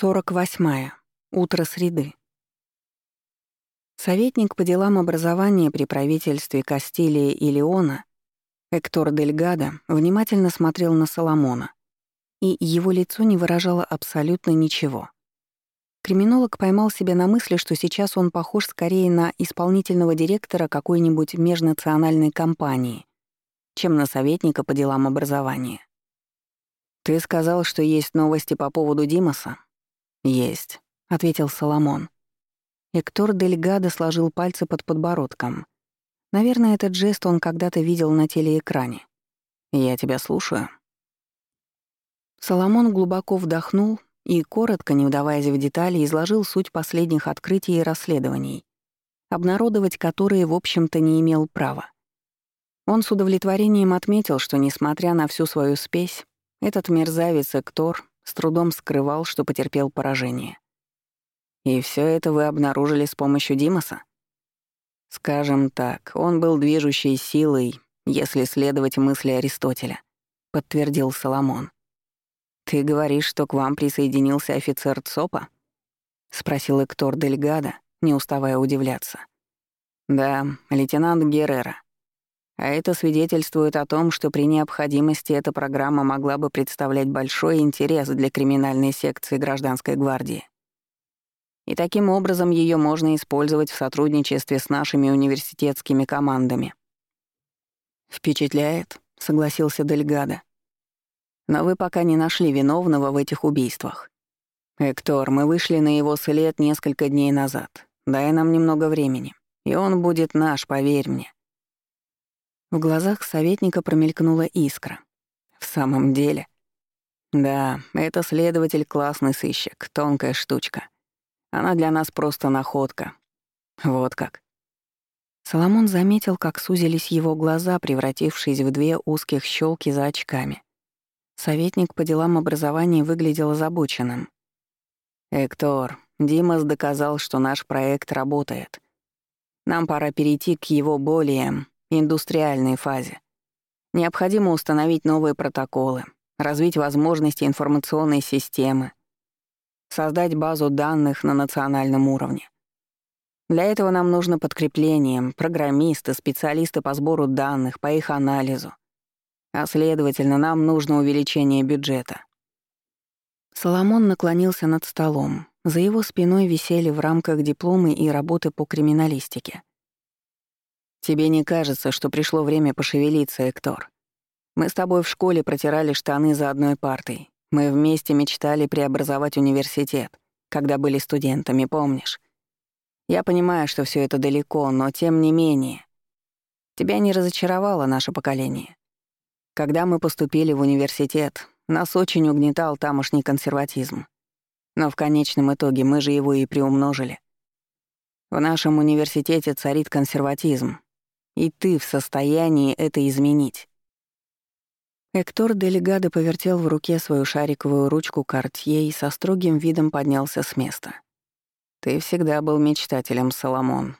48. Утро среды. Советник по делам образования при правительстве Кастилии и Леона Эктор Дельгадо внимательно смотрел на Соломона, и его лицо не выражало абсолютно ничего. Криминолог поймал себя на мысли, что сейчас он похож скорее на исполнительного директора какой-нибудь межнациональной компании, чем на советника по делам образования. «Ты сказал, что есть новости по поводу Димаса?» «Есть», — ответил Соломон. Эктор Дельгадо сложил пальцы под подбородком. Наверное, этот жест он когда-то видел на телеэкране. «Я тебя слушаю». Соломон глубоко вдохнул и, коротко, не удаваясь в детали, изложил суть последних открытий и расследований, обнародовать которые, в общем-то, не имел права. Он с удовлетворением отметил, что, несмотря на всю свою спесь, этот мерзавец Эктор с трудом скрывал, что потерпел поражение. И все это вы обнаружили с помощью Димаса? Скажем так, он был движущей силой, если следовать мысли Аристотеля, подтвердил Соломон. Ты говоришь, что к вам присоединился офицер ЦОПа? спросил Эктор Дельгадо, не уставая удивляться. Да, лейтенант Геррера. А это свидетельствует о том, что при необходимости эта программа могла бы представлять большой интерес для криминальной секции гражданской гвардии. И таким образом ее можно использовать в сотрудничестве с нашими университетскими командами. «Впечатляет», — согласился Дельгадо. «Но вы пока не нашли виновного в этих убийствах. Эктор, мы вышли на его след несколько дней назад. Дай нам немного времени, и он будет наш, поверь мне». В глазах советника промелькнула искра. В самом деле? Да, это следователь классный сыщик, тонкая штучка. Она для нас просто находка. Вот как. Соломон заметил, как сузились его глаза, превратившись в две узких щелки за очками. Советник по делам образования выглядел озабоченным. «Эктор, Димас доказал, что наш проект работает. Нам пора перейти к его более индустриальной фазе. Необходимо установить новые протоколы, развить возможности информационной системы, создать базу данных на национальном уровне. Для этого нам нужно подкрепление, программисты, специалисты по сбору данных, по их анализу. А следовательно, нам нужно увеличение бюджета. Соломон наклонился над столом. За его спиной висели в рамках дипломы и работы по криминалистике. Тебе не кажется, что пришло время пошевелиться, Эктор? Мы с тобой в школе протирали штаны за одной партой. Мы вместе мечтали преобразовать университет, когда были студентами, помнишь? Я понимаю, что все это далеко, но тем не менее. Тебя не разочаровало наше поколение. Когда мы поступили в университет, нас очень угнетал тамошний консерватизм. Но в конечном итоге мы же его и приумножили. В нашем университете царит консерватизм, и ты в состоянии это изменить. Эктор Делегадо повертел в руке свою шариковую ручку Картье и со строгим видом поднялся с места. «Ты всегда был мечтателем, Соломон,